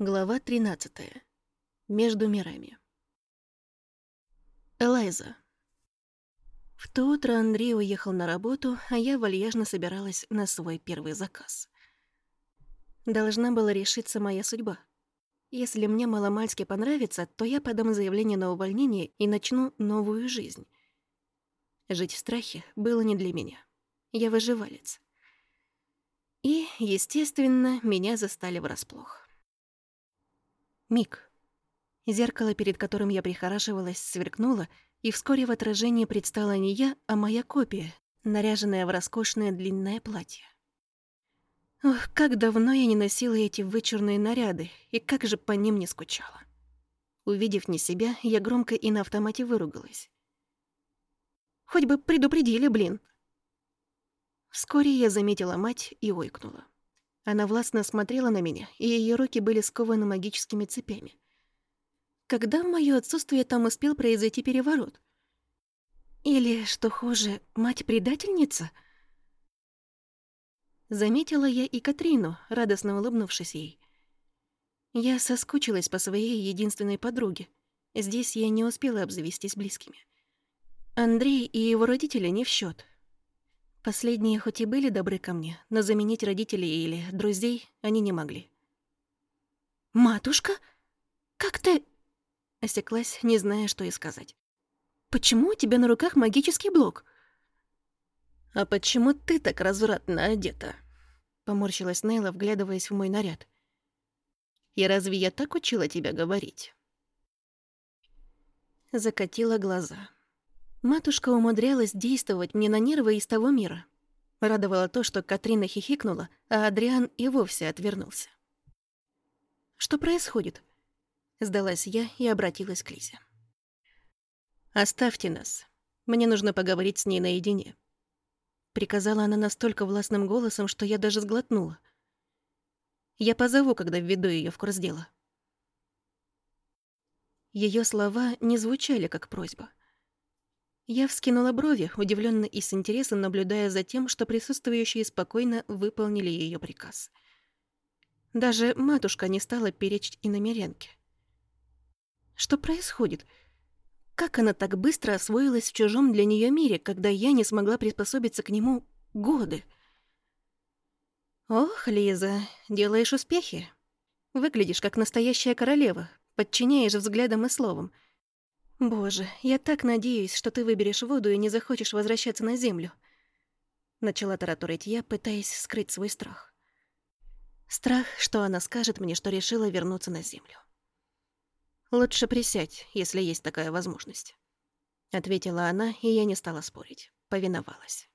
Глава 13. Между мирами. Элайза. В то утро Андрей уехал на работу, а я вальяжно собиралась на свой первый заказ. Должна была решиться моя судьба. Если мне маломальски понравится, то я подам заявление на увольнение и начну новую жизнь. Жить в страхе было не для меня. Я выживалец. И, естественно, меня застали врасплох. Миг. Зеркало, перед которым я прихорашивалась, сверкнуло, и вскоре в отражении предстала не я, а моя копия, наряженная в роскошное длинное платье. Ох, как давно я не носила эти вычурные наряды, и как же по ним не скучала. Увидев не себя, я громко и на автомате выругалась. Хоть бы предупредили, блин. Вскоре я заметила мать и ойкнула. Она властно смотрела на меня, и ее руки были скованы магическими цепями. Когда в моё отсутствие там успел произойти переворот? Или, что хуже, мать-предательница? Заметила я и Катрину, радостно улыбнувшись ей. Я соскучилась по своей единственной подруге. Здесь я не успела обзавестись близкими. Андрей и его родители не в счет. Последние хоть и были добры ко мне, но заменить родителей или друзей они не могли. «Матушка? Как ты...» Осеклась, не зная, что и сказать. «Почему у тебя на руках магический блок?» «А почему ты так развратно одета?» Поморщилась Нейла, вглядываясь в мой наряд. «И разве я так учила тебя говорить?» Закатила глаза. Матушка умудрялась действовать мне на нервы из того мира. Радовало то, что Катрина хихикнула, а Адриан и вовсе отвернулся. «Что происходит?» Сдалась я и обратилась к Лизе. «Оставьте нас. Мне нужно поговорить с ней наедине». Приказала она настолько властным голосом, что я даже сглотнула. «Я позову, когда введу ее в курс дела». Ее слова не звучали как просьба — я вскинула брови, удивленно и с интересом наблюдая за тем, что присутствующие спокойно выполнили ее приказ. Даже матушка не стала перечить и намеренке. Что происходит? Как она так быстро освоилась в чужом для нее мире, когда я не смогла приспособиться к нему годы? Ох, Лиза, делаешь успехи. Выглядишь как настоящая королева, подчиняешь взглядом и словом — «Боже, я так надеюсь, что ты выберешь воду и не захочешь возвращаться на землю», начала тараторить я, пытаясь скрыть свой страх. Страх, что она скажет мне, что решила вернуться на землю. «Лучше присядь, если есть такая возможность», — ответила она, и я не стала спорить, повиновалась.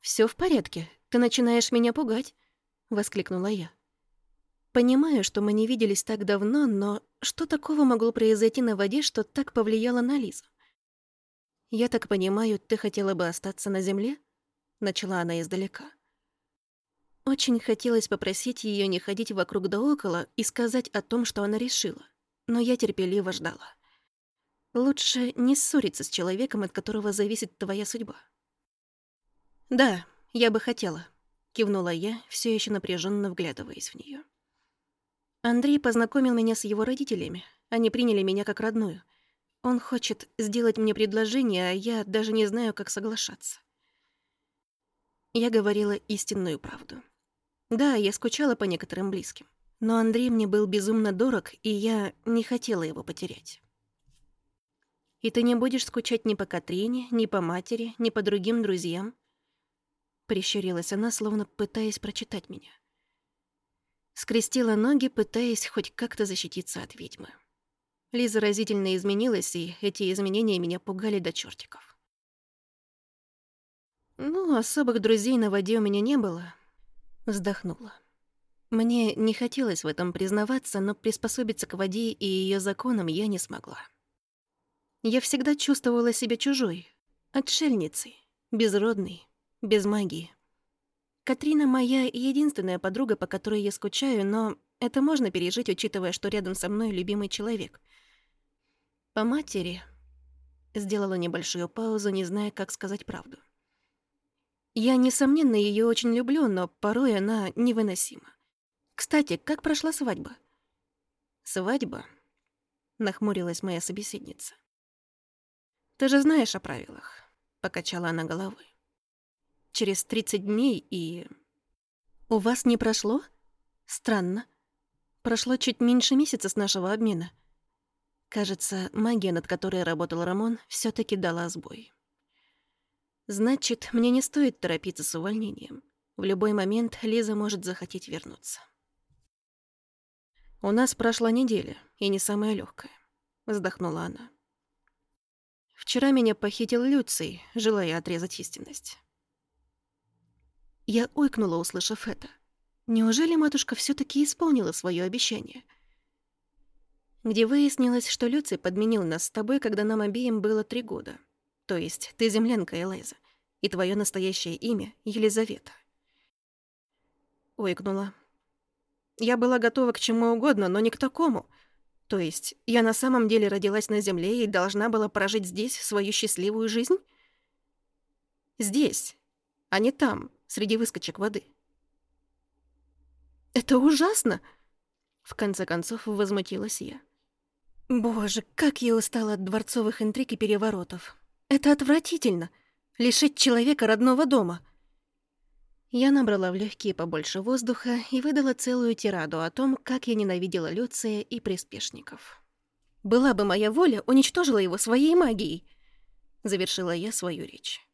«Всё в порядке, ты начинаешь меня пугать», — воскликнула я. Понимаю, что мы не виделись так давно, но что такого могло произойти на воде, что так повлияло на Лизу? «Я так понимаю, ты хотела бы остаться на земле?» Начала она издалека. Очень хотелось попросить ее не ходить вокруг да около и сказать о том, что она решила, но я терпеливо ждала. Лучше не ссориться с человеком, от которого зависит твоя судьба. «Да, я бы хотела», — кивнула я, все еще напряженно вглядываясь в нее. Андрей познакомил меня с его родителями. Они приняли меня как родную. Он хочет сделать мне предложение, а я даже не знаю, как соглашаться. Я говорила истинную правду. Да, я скучала по некоторым близким. Но Андрей мне был безумно дорог, и я не хотела его потерять. «И ты не будешь скучать ни по Катрине, ни по матери, ни по другим друзьям?» Прищурилась она, словно пытаясь прочитать меня. Скрестила ноги, пытаясь хоть как-то защититься от ведьмы. Лиза разительно изменилась, и эти изменения меня пугали до чертиков. «Ну, особых друзей на воде у меня не было», — вздохнула. Мне не хотелось в этом признаваться, но приспособиться к воде и ее законам я не смогла. Я всегда чувствовала себя чужой, отшельницей, безродной, без магии. Катрина моя единственная подруга, по которой я скучаю, но это можно пережить, учитывая, что рядом со мной любимый человек. По матери сделала небольшую паузу, не зная, как сказать правду. Я, несомненно, ее очень люблю, но порой она невыносима. Кстати, как прошла свадьба? Свадьба? Нахмурилась моя собеседница. Ты же знаешь о правилах, покачала она головой. Через 30 дней и... У вас не прошло? Странно. Прошло чуть меньше месяца с нашего обмена. Кажется, магия, над которой работал Рамон, все таки дала сбой. Значит, мне не стоит торопиться с увольнением. В любой момент Лиза может захотеть вернуться. «У нас прошла неделя, и не самая легкая, вздохнула она. «Вчера меня похитил Люций, желая отрезать истинность». Я ойкнула, услышав это. Неужели матушка все таки исполнила свое обещание? Где выяснилось, что Люций подменил нас с тобой, когда нам обеим было три года. То есть ты землянка Элайза, и твое настоящее имя — Елизавета. Ойкнула. Я была готова к чему угодно, но не к такому. То есть я на самом деле родилась на земле и должна была прожить здесь свою счастливую жизнь? Здесь, а не там, среди выскочек воды. «Это ужасно!» В конце концов, возмутилась я. «Боже, как я устала от дворцовых интриг и переворотов. Это отвратительно! Лишить человека родного дома!» Я набрала в легкие побольше воздуха и выдала целую тираду о том, как я ненавидела Люция и приспешников. «Была бы моя воля, уничтожила его своей магией!» Завершила я свою речь.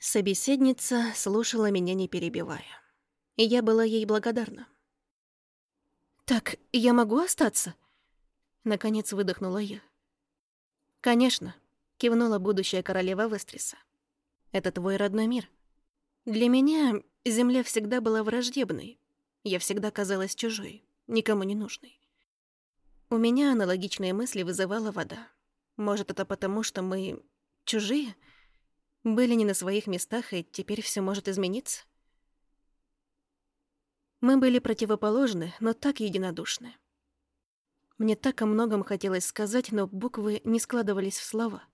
Собеседница слушала меня, не перебивая и я была ей благодарна. «Так, я могу остаться?» Наконец выдохнула я. «Конечно», — кивнула будущая королева Вестриса. «Это твой родной мир. Для меня земля всегда была враждебной. Я всегда казалась чужой, никому не нужной. У меня аналогичные мысли вызывала вода. Может, это потому, что мы чужие? Были не на своих местах, и теперь все может измениться? Мы были противоположны, но так единодушны. Мне так о многом хотелось сказать, но буквы не складывались в слова.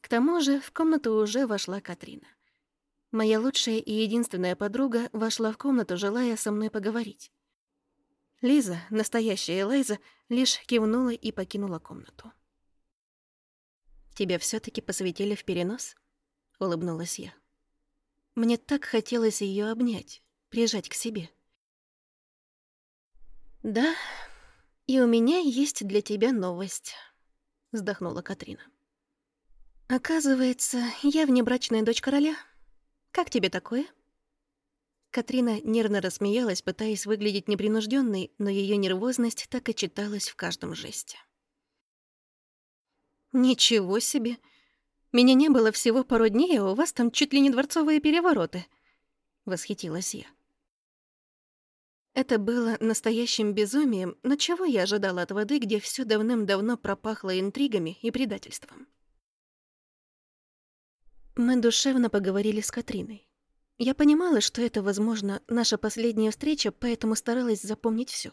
К тому же в комнату уже вошла Катрина. Моя лучшая и единственная подруга вошла в комнату, желая со мной поговорить. Лиза, настоящая Лайза, лишь кивнула и покинула комнату. «Тебя все таки посвятили в перенос?» — улыбнулась я. Мне так хотелось ее обнять, прижать к себе. «Да, и у меня есть для тебя новость», — вздохнула Катрина. «Оказывается, я внебрачная дочь короля. Как тебе такое?» Катрина нервно рассмеялась, пытаясь выглядеть непринужденной, но ее нервозность так и читалась в каждом жесте. «Ничего себе! Меня не было всего пару дней, а у вас там чуть ли не дворцовые перевороты!» — восхитилась я. Это было настоящим безумием, но чего я ожидала от воды, где все давным-давно пропахло интригами и предательством? Мы душевно поговорили с Катриной. Я понимала, что это, возможно, наша последняя встреча, поэтому старалась запомнить все.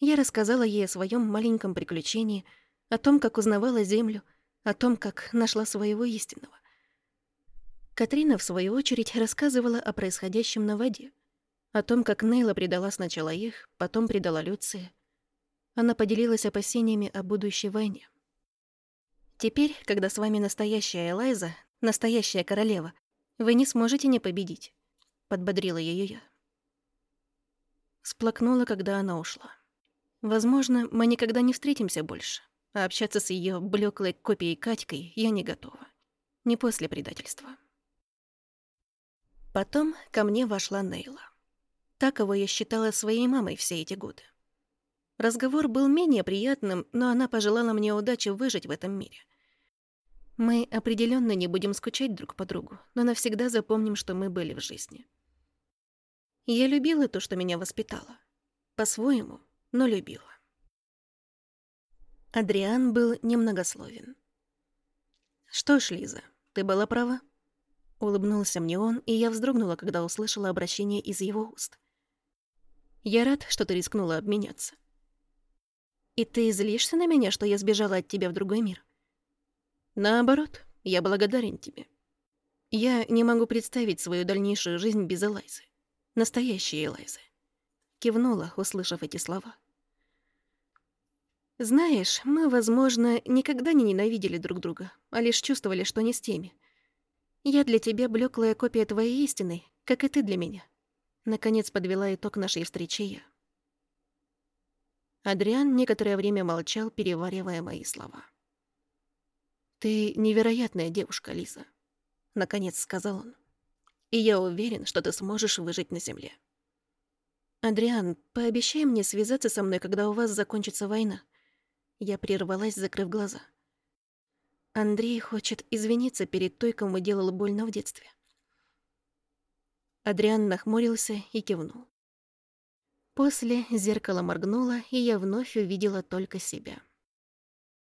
Я рассказала ей о своем маленьком приключении, о том, как узнавала Землю, о том, как нашла своего истинного. Катрина, в свою очередь, рассказывала о происходящем на воде — о том, как Нейла предала сначала их, потом предала Люция. Она поделилась опасениями о будущей войне. Теперь, когда с вами настоящая Элайза, настоящая королева, вы не сможете не победить, подбодрила ее я. Сплакнула, когда она ушла. Возможно, мы никогда не встретимся больше, а общаться с ее блеклой копией Катькой я не готова. Не после предательства. Потом ко мне вошла Нейла. Та, кого я считала своей мамой все эти годы. Разговор был менее приятным, но она пожелала мне удачи выжить в этом мире. Мы определенно не будем скучать друг по другу, но навсегда запомним, что мы были в жизни. Я любила то, что меня воспитало. По-своему, но любила. Адриан был немногословен. «Что ж, Лиза, ты была права?» Улыбнулся мне он, и я вздрогнула, когда услышала обращение из его уст. Я рад, что ты рискнула обменяться. И ты злишься на меня, что я сбежала от тебя в другой мир? Наоборот, я благодарен тебе. Я не могу представить свою дальнейшую жизнь без Элайзы. Настоящей Элайзы. Кивнула, услышав эти слова. Знаешь, мы, возможно, никогда не ненавидели друг друга, а лишь чувствовали, что не с теми. Я для тебя блеклая копия твоей истины, как и ты для меня. Наконец подвела итог нашей встречи я. Адриан некоторое время молчал, переваривая мои слова. «Ты невероятная девушка, Лиза», — наконец сказал он. «И я уверен, что ты сможешь выжить на земле». «Адриан, пообещай мне связаться со мной, когда у вас закончится война», я прервалась, закрыв глаза. Андрей хочет извиниться перед той, кому делал больно в детстве. Адриан нахмурился и кивнул. После зеркало моргнуло, и я вновь увидела только себя.